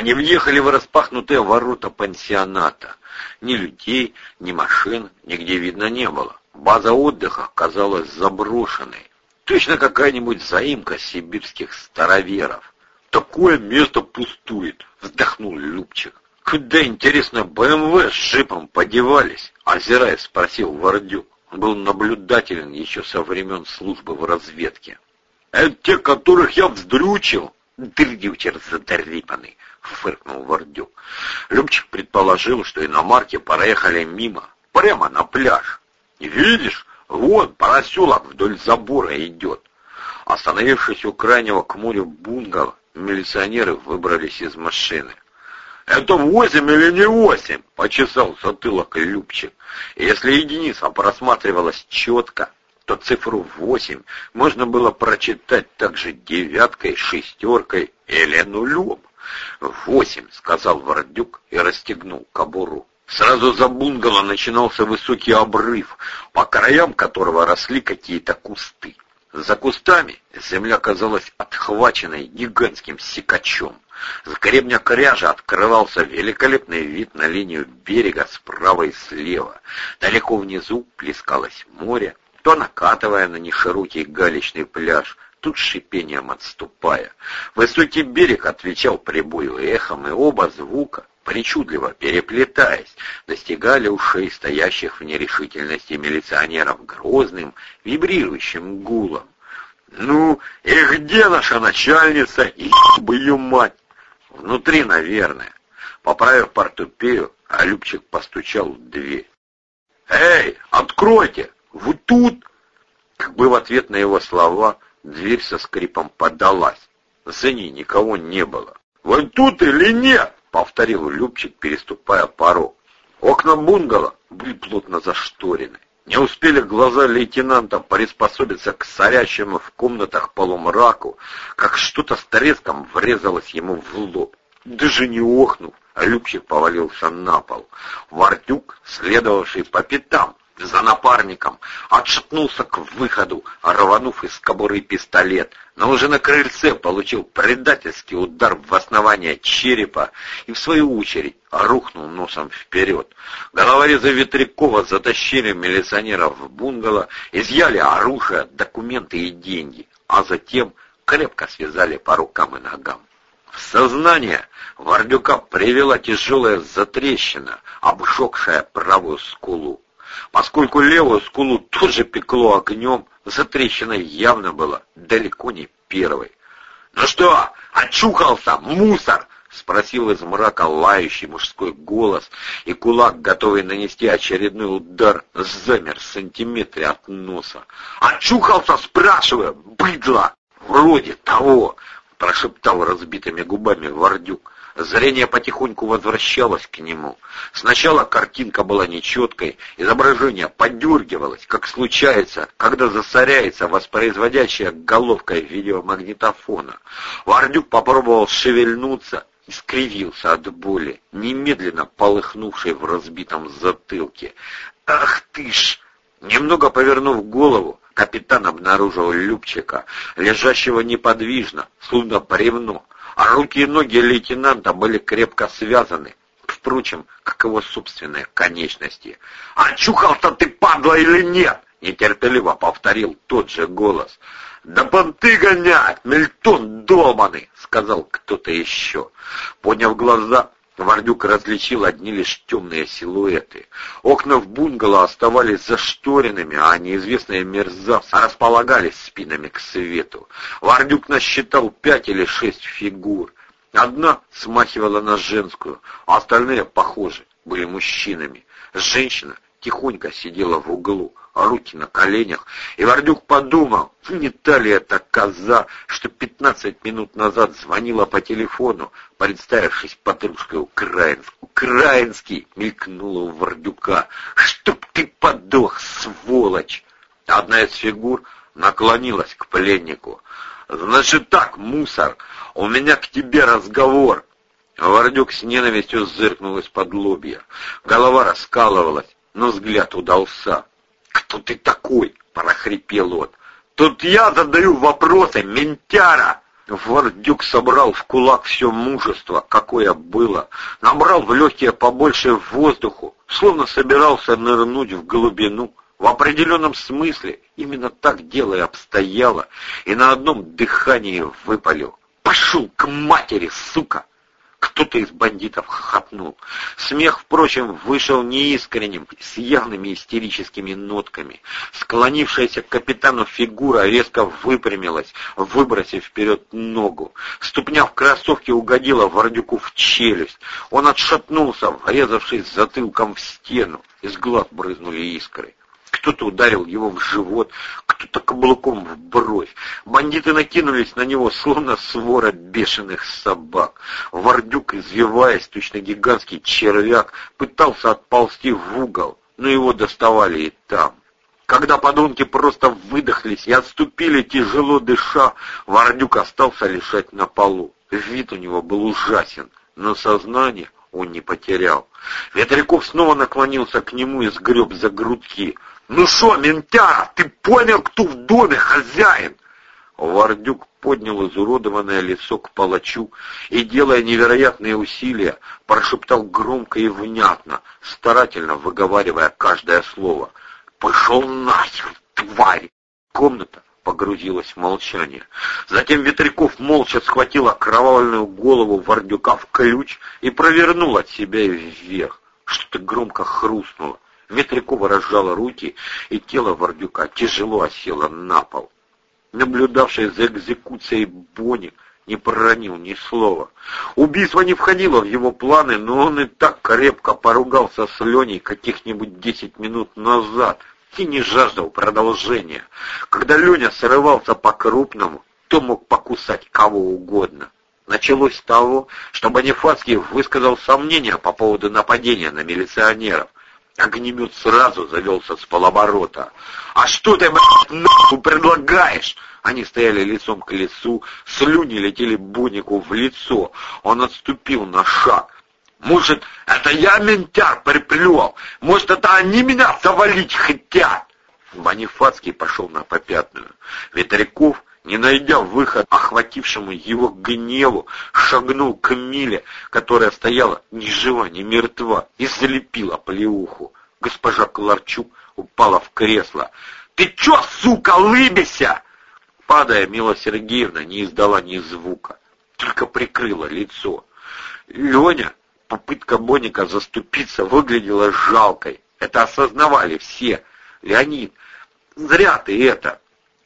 Они въехали в распахнутые ворота пансионата. Ни людей, ни машин нигде видно не было. База отдыха казалась заброшенной. Точно какая-нибудь заимка сибирских староверов. «Такое место пустует», — вздохнул Любчик. «Куда, интересно, БМВ с шипом подевались?» — озираясь, спросил Вордюк. Он был наблюдателен еще со времен службы в разведке. «Это те, которых я вздрючил?» «Дрючер задрипанный», — фыркнул Вордюк. Любчик предположил, что иномарки проехали мимо, прямо на пляж. «Видишь, вон поросенок вдоль забора идет». Остановившись у крайнего к морю бунгало, милиционеры выбрались из машины. «Это восемь или не восемь?» — почесал затылок Любчик. Если единица просматривалась четко, то цифру восемь можно было прочитать также девяткой, шестеркой или нулем. «Восемь», — сказал Вордюк и расстегнул кобуру. Сразу за бунгало начинался высокий обрыв, по краям которого росли какие-то кусты. За кустами земля казалась отхваченной гигантским секачом. С гребня кряжа открывался великолепный вид на линию берега справа и слева. Далеко внизу плескалось море, то накатывая на неширокий галечный пляж, тут шипением отступая. Высокий берег отвечал прибою эхом, и оба звука, причудливо переплетаясь, достигали ушей стоящих в нерешительности милиционеров грозным, вибрирующим гулом. «Ну, и где наша начальница, и бы ее мать?» «Внутри, наверное». Поправив портупею, а Любчик постучал в дверь. «Эй, откройте! Вы тут?» Как бы в ответ на его слова дверь со скрипом подалась. За ней никого не было. «Вы тут или нет?» — повторил Любчик, переступая порог. Окна бунгало были плотно зашторены. Не успели глаза лейтенанта приспособиться к царящему в комнатах полумраку, как что-то с треском врезалось ему в лоб. Даже не охнув, Любчик повалился на пол. Вартюк, следовавший по пятам, за напарником, отшатнулся к выходу, рванув из кобуры пистолет, но уже на крыльце получил предательский удар в основание черепа и, в свою очередь, рухнул носом вперед. Головорезы Ветрякова затащили милиционеров в бунгало, изъяли оружие, документы и деньги, а затем крепко связали по рукам и ногам. В сознание Вардюка привела тяжелая затрещина, обжегшая правую скулу. Поскольку левую скулу тоже пекло огнем, затрещина явно была далеко не первой. «Ну что, очухался, мусор?» — спросил из мрака лающий мужской голос, и кулак, готовый нанести очередной удар, замер в сантиметре от носа. «Очухался, спрашиваю, быдло!» «Вроде того!» — прошептал разбитыми губами Вардюк. Зрение потихоньку возвращалось к нему. Сначала картинка была нечеткой, изображение подергивалось, как случается, когда засоряется воспроизводящая головкой видеомагнитофона. Вардюк попробовал шевельнуться и скривился от боли, немедленно полыхнувшей в разбитом затылке. «Ах ты ж!» Немного повернув голову, капитан обнаружил Любчика, лежащего неподвижно, словно бревно, а руки и ноги лейтенанта были крепко связаны, впрочем, как его собственные конечности. «Очухал-то ты, падла, или нет?» — нетерпеливо повторил тот же голос. «Да понты гонять, Мельтон долбаный!» — сказал кто-то еще. Подняв глаза, Вардюк различил одни лишь темные силуэты. Окна в бунгало оставались зашторенными, а неизвестные мерзавцы располагались спинами к свету. Вардюк насчитал пять или шесть фигур. Одна смахивала на женскую, а остальные, похоже, были мужчинами. Женщина тихонько сидела в углу руки на коленях, и Вардюк подумал, не та ли это коза, что пятнадцать минут назад звонила по телефону, представившись подружкой украинской. «Украинский!» — мелькнула у Вардюка. «Чтоб ты подох, сволочь!» Одна из фигур наклонилась к пленнику. «Значит так, мусор, у меня к тебе разговор!» Вардюк с ненавистью зыркнул из-под лобья. Голова раскалывалась, но взгляд удался. «Кто ты такой?» — прохрипел он. «Тут я задаю вопросы, ментяра!» Вардюк собрал в кулак все мужество, какое было, набрал в легкие побольше воздуху, словно собирался нырнуть в глубину. В определенном смысле именно так дело и обстояло, и на одном дыхании выпалил. «Пошел к матери, сука!» Кто-то из бандитов хохотнул. Смех, впрочем, вышел неискренним, с явными истерическими нотками. Склонившаяся к капитану фигура резко выпрямилась, выбросив вперед ногу. Ступня в кроссовке угодила Вордюку в челюсть. Он отшатнулся, врезавшись затылком в стену. Из глаз брызнули искры. Кто-то ударил его в живот, кто-то каблуком в бровь. Бандиты накинулись на него, словно свора бешеных собак. Вордюк, извиваясь, точно гигантский червяк, пытался отползти в угол, но его доставали и там. Когда подонки просто выдохлись и отступили, тяжело дыша, Вордюк остался лежать на полу. Вид у него был ужасен, но сознание он не потерял. Ветряков снова наклонился к нему и сгреб за грудки. «Ну что, ментяра, ты понял, кто в доме хозяин?» Вардюк поднял изуродованное лицо к палачу и, делая невероятные усилия, прошептал громко и внятно, старательно выговаривая каждое слово. «Пошел нахер, тварь!» Комната погрузилась в молчание. Затем Ветряков молча схватил окровавленную голову Вардюка в ключ и провернул от себя вверх. Что-то громко хрустнуло. Ветрякова разжала руки, и тело Вордюка тяжело осело на пол. Наблюдавший за экзекуцией Боник не проронил ни слова. Убийство не входило в его планы, но он и так крепко поругался с Леней каких-нибудь десять минут назад и не жаждал продолжения. Когда Леня срывался по-крупному, то мог покусать кого угодно. Началось с того, что Бонифацкий высказал сомнения по поводу нападения на милиционеров. Огнемет сразу завелся с полоборота. «А что ты, блядь, нахуй предлагаешь?» Они стояли лицом к лицу, слюни летели Бунику в лицо. Он отступил на шаг. «Может, это я ментяр приплел? Может, это они меня завалить хотят?» Бонифацкий пошел на попятную. Ветряков не найдя выход охватившему его гневу, шагнул к Миле, которая стояла ни жива, ни мертва, и залепила плеуху. Госпожа Кларчук упала в кресло. «Ты чё, сука, лыбися?» Падая, Мила Сергеевна не издала ни звука, только прикрыла лицо. Леня, попытка Боника заступиться выглядела жалкой. Это осознавали все. Леонид, зря ты это.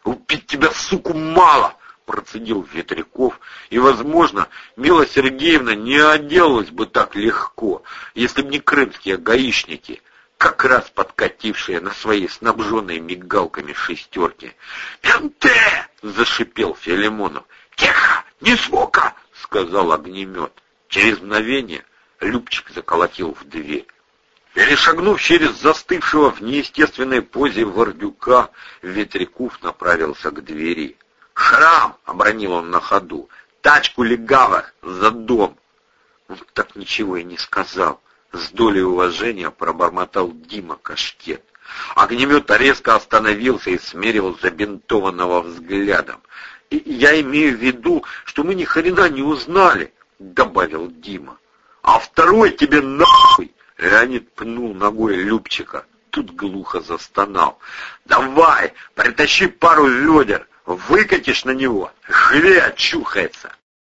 «Убить тебя, суку, мало!» — процедил Ветряков, и, возможно, Мила Сергеевна не отделалась бы так легко, если б не крымские гаишники, как раз подкатившие на своей снабженной мигалками шестерки. «Менте!» — зашипел Филимонов. «Тихо! Не звука!» — сказал огнемет. Через мгновение Любчик заколотил в дверь. Перешагнув через застывшего в неестественной позе Вордюка, Ветряков направился к двери. «Шрам!» — обронил он на ходу. «Тачку легавых! За дом!» Он так ничего и не сказал. С долей уважения пробормотал Дима Кашкет. Огнемет резко остановился и смерил забинтованного взглядом. И «Я имею в виду, что мы ни хрена не узнали», — добавил Дима. «А второй тебе нахуй!» Леонид пнул ногой Любчика. Тут глухо застонал. «Давай, притащи пару ведер, выкатишь на него, хле очухается!»